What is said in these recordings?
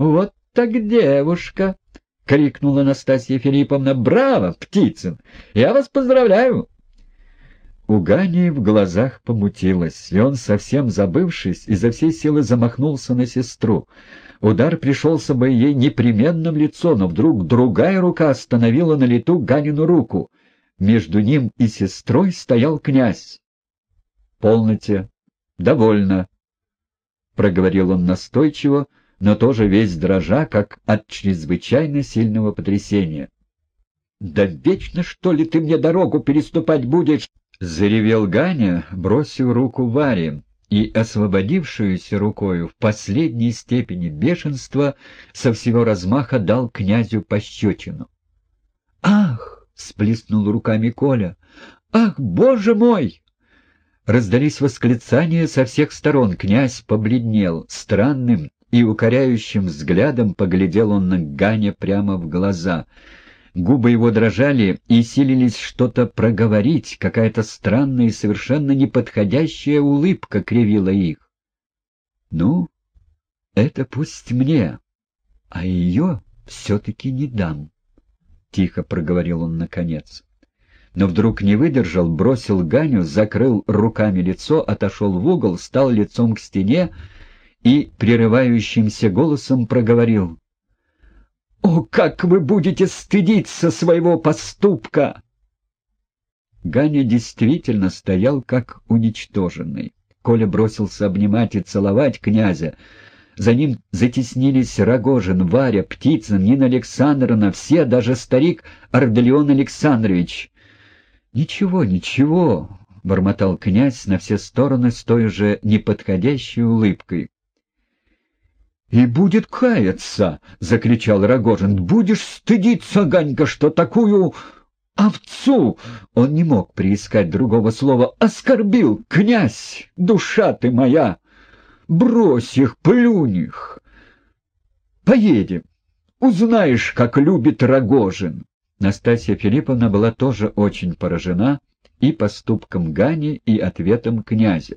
«Вот так девушка!» — крикнула Настасья Филипповна. «Браво, Птицын! Я вас поздравляю!» У Гани в глазах помутилось, и он, совсем забывшись, изо всей силы замахнулся на сестру. Удар пришелся бы ей непременно в лицо, но вдруг другая рука остановила на лету Ганину руку. Между ним и сестрой стоял князь. «Полноте. Довольно», — проговорил он настойчиво, но тоже весь дрожа, как от чрезвычайно сильного потрясения. «Да вечно, что ли, ты мне дорогу переступать будешь?» — заревел Ганя, бросив руку Варе, и, освободившуюся рукою в последней степени бешенства, со всего размаха дал князю пощечину. «Ах!» — сплеснул руками Коля. «Ах, боже мой!» Раздались восклицания со всех сторон. Князь побледнел. Странным и укоряющим взглядом поглядел он на Ганя прямо в глаза. Губы его дрожали и силились что-то проговорить, какая-то странная и совершенно неподходящая улыбка кривила их. «Ну, это пусть мне, а ее все-таки не дам», — тихо проговорил он наконец но вдруг не выдержал, бросил Ганю, закрыл руками лицо, отошел в угол, стал лицом к стене и прерывающимся голосом проговорил. «О, как вы будете стыдиться своего поступка!» Ганя действительно стоял как уничтоженный. Коля бросился обнимать и целовать князя. За ним затеснились Рогожин, Варя, Птицын, Нина Александровна, все, даже старик Арделеон Александрович. «Ничего, ничего», — бормотал князь на все стороны с той же неподходящей улыбкой. «И будет каяться!» — закричал Рогожин. «Будешь стыдиться, Ганька, что такую овцу!» Он не мог приискать другого слова. «Оскорбил, князь! Душа ты моя! Брось их, плюнь их! Поедем, узнаешь, как любит Рогожин!» Настасья Филипповна была тоже очень поражена и поступком Гани, и ответом князя.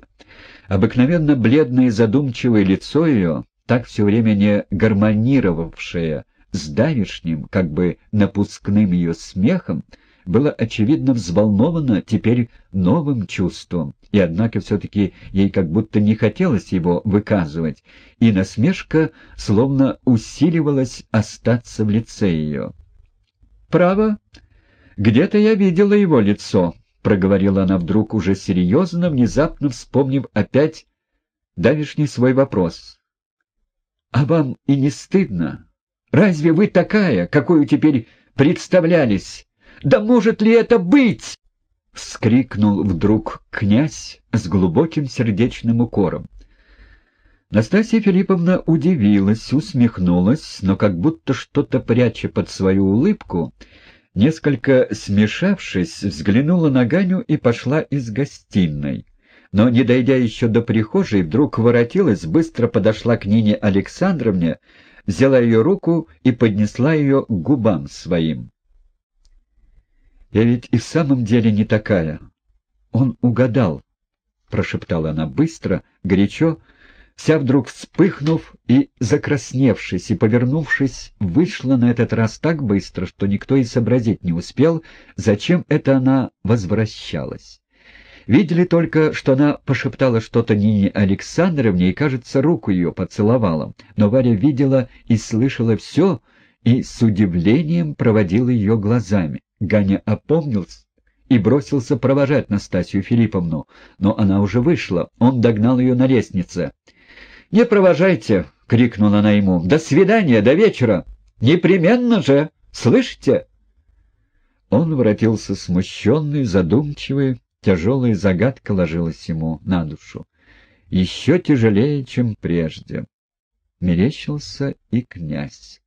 Обыкновенно бледное и задумчивое лицо ее, так все время не гармонировавшее с давишним, как бы напускным ее смехом, было очевидно взволновано теперь новым чувством, и однако все-таки ей как будто не хотелось его выказывать, и насмешка словно усиливалась остаться в лице ее. «Право, где-то я видела его лицо», — проговорила она вдруг уже серьезно, внезапно вспомнив опять давишний свой вопрос. «А вам и не стыдно? Разве вы такая, какую теперь представлялись? Да может ли это быть?» — вскрикнул вдруг князь с глубоким сердечным укором. Настасья Филипповна удивилась, усмехнулась, но как будто что-то пряча под свою улыбку, несколько смешавшись, взглянула на Ганю и пошла из гостиной. Но, не дойдя еще до прихожей, вдруг воротилась, быстро подошла к Нине Александровне, взяла ее руку и поднесла ее к губам своим. «Я ведь и в самом деле не такая. Он угадал», — прошептала она быстро, горячо, — вся вдруг вспыхнув и закрасневшись, и, повернувшись, вышла на этот раз так быстро, что никто и сообразить не успел, зачем это она возвращалась. Видели только, что она пошептала что-то Нине Александровне и, кажется, руку ее поцеловала. Но Варя видела и слышала все, и с удивлением проводила ее глазами. Ганя опомнился и бросился провожать Настасью Филипповну, но она уже вышла. Он догнал ее на лестнице. «Не провожайте!» — крикнула она ему. «До свидания, до вечера! Непременно же! Слышите?» Он воротился смущенный, задумчивый, тяжелая загадка ложилась ему на душу. Еще тяжелее, чем прежде. Мерещился и князь.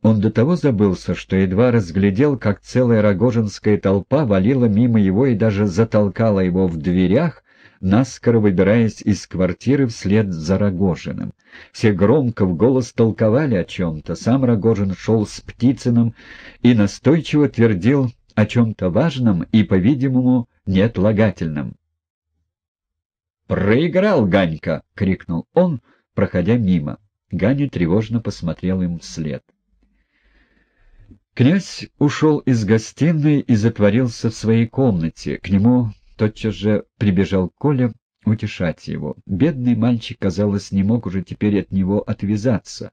Он до того забылся, что едва разглядел, как целая рогожинская толпа валила мимо его и даже затолкала его в дверях, наскоро выбираясь из квартиры вслед за Рогожиным. Все громко в голос толковали о чем-то. Сам Рогожин шел с Птицыным и настойчиво твердил о чем-то важном и, по-видимому, неотлагательном. «Проиграл Ганька!» — крикнул он, проходя мимо. Ганя тревожно посмотрел им вслед. Князь ушел из гостиной и затворился в своей комнате. К нему тотчас же прибежал Коля утешать его. Бедный мальчик, казалось, не мог уже теперь от него отвязаться.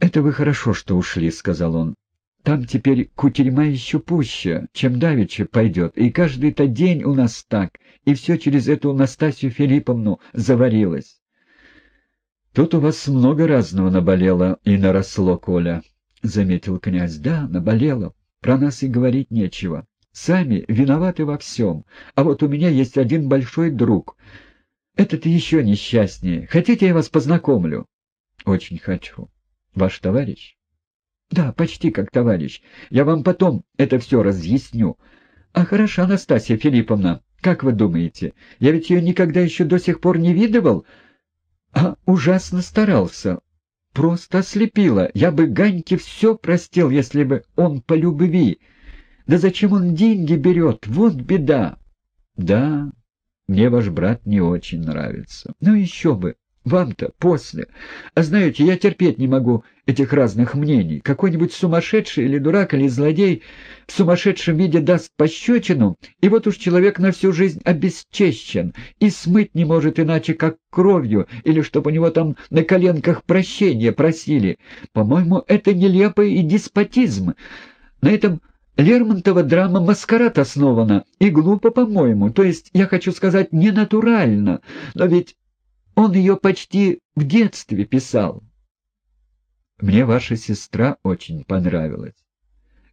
«Это вы хорошо, что ушли», — сказал он. «Там теперь кутерьма еще пуще, чем давеча пойдет, и каждый-то день у нас так, и все через эту Настасью Филипповну заварилось». «Тут у вас много разного наболело и наросло, Коля», — заметил князь. «Да, наболело. Про нас и говорить нечего. Сами виноваты во всем. А вот у меня есть один большой друг. Этот еще несчастнее. Хотите, я вас познакомлю?» «Очень хочу. Ваш товарищ?» «Да, почти как товарищ. Я вам потом это все разъясню. А хороша Анастасия Филипповна. Как вы думаете? Я ведь ее никогда еще до сих пор не видывал, а ужасно старался. Просто ослепила. Я бы Ганьке все простил, если бы он по любви. Да зачем он деньги берет? Вот беда. Да, мне ваш брат не очень нравится. Ну еще бы. Вам-то после. А знаете, я терпеть не могу этих разных мнений. Какой-нибудь сумасшедший или дурак, или злодей в сумасшедшем виде даст пощечину, и вот уж человек на всю жизнь обесчещен и смыть не может иначе, как кровью, или чтобы у него там на коленках прощения просили. По-моему, это нелепый и деспотизм. На этом Лермонтова драма «Маскарад» основана, и глупо, по-моему, то есть, я хочу сказать, ненатурально, но ведь он ее почти в детстве писал. Мне ваша сестра очень понравилась.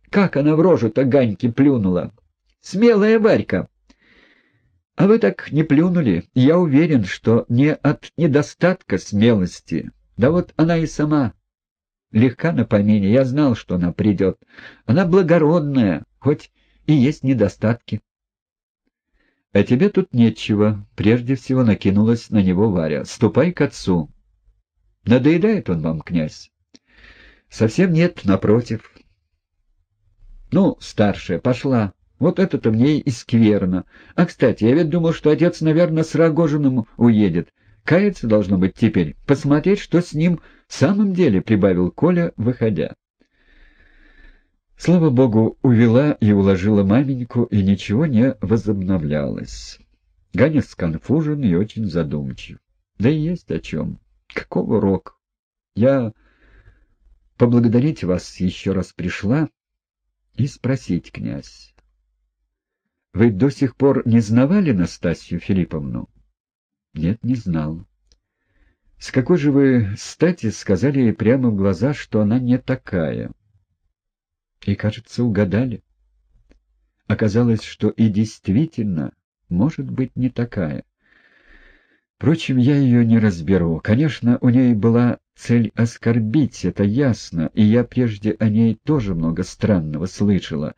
Как она в рожу-то Ганьки плюнула! Смелая Варька! А вы так не плюнули. Я уверен, что не от недостатка смелости. Да вот она и сама легка на помине. Я знал, что она придет. Она благородная, хоть и есть недостатки. — А тебе тут нечего. Прежде всего накинулась на него Варя. — Ступай к отцу. — Надоедает он вам, князь? — Совсем нет, напротив. — Ну, старшая, пошла. Вот это-то мне и скверно. А, кстати, я ведь думал, что отец, наверное, с Рогожиным уедет. Каяться должно быть теперь. Посмотреть, что с ним в самом деле, — прибавил Коля, выходя. Слава богу, увела и уложила маменьку, и ничего не возобновлялось. Ганя сконфужен и очень задумчив. Да и есть о чем. Какого рок? Я поблагодарить вас еще раз пришла и спросить, князь. Вы до сих пор не знавали Настасью Филипповну? Нет, не знал. С какой же вы стати сказали ей прямо в глаза, что она не такая? И, кажется, угадали. Оказалось, что и действительно может быть не такая. Впрочем, я ее не разберу. Конечно, у ней была цель оскорбить, это ясно, и я прежде о ней тоже много странного слышала.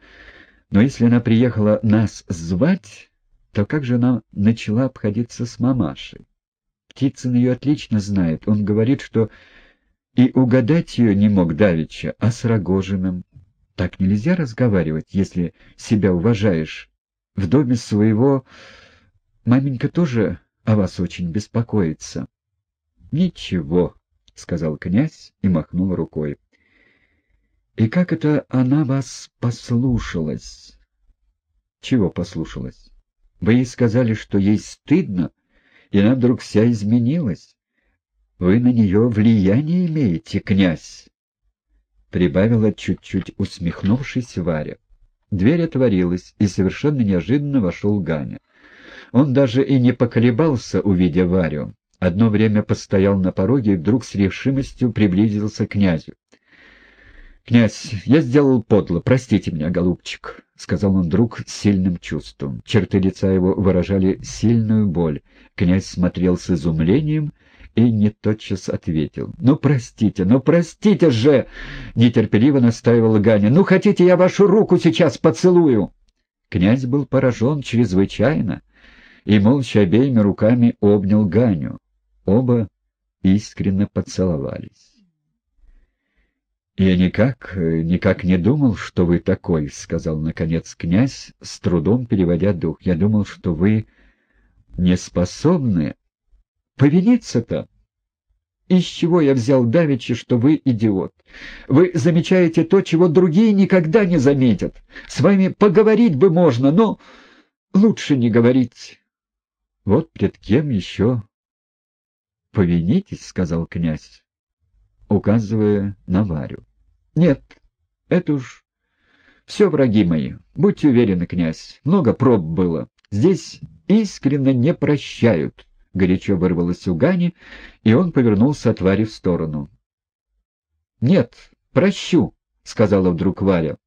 Но если она приехала нас звать, то как же она начала обходиться с мамашей? Птицын ее отлично знает. Он говорит, что и угадать ее не мог Давича, а с Рогожиным. Так нельзя разговаривать, если себя уважаешь. В доме своего маменька тоже о вас очень беспокоится. — Ничего, — сказал князь и махнул рукой. — И как это она вас послушалась? — Чего послушалась? Вы ей сказали, что ей стыдно, и она вдруг вся изменилась. Вы на нее влияние имеете, князь прибавила чуть-чуть усмехнувшись Варя. Дверь отворилась, и совершенно неожиданно вошел Ганя. Он даже и не поколебался, увидя Варю. Одно время постоял на пороге и вдруг с решимостью приблизился к князю. — Князь, я сделал подло, простите меня, голубчик, — сказал он вдруг с сильным чувством. Черты лица его выражали сильную боль. Князь смотрел с изумлением и не тотчас ответил. «Ну, простите, ну, простите же!» — нетерпеливо настаивал Ганя. «Ну, хотите, я вашу руку сейчас поцелую?» Князь был поражен чрезвычайно и молча обеими руками обнял Ганю. Оба искренне поцеловались. «Я никак, никак не думал, что вы такой», — сказал, наконец, князь, с трудом переводя дух. «Я думал, что вы не способны Повиниться-то? из чего я взял давеча, что вы идиот? Вы замечаете то, чего другие никогда не заметят. С вами поговорить бы можно, но лучше не говорить. Вот пред кем еще повинитесь, — сказал князь, указывая на Варю. Нет, это уж все враги мои. Будьте уверены, князь, много проб было. Здесь искренне не прощают. — горячо вырвалось у Гани, и он повернулся от Вари в сторону. — Нет, прощу, — сказала вдруг Варя.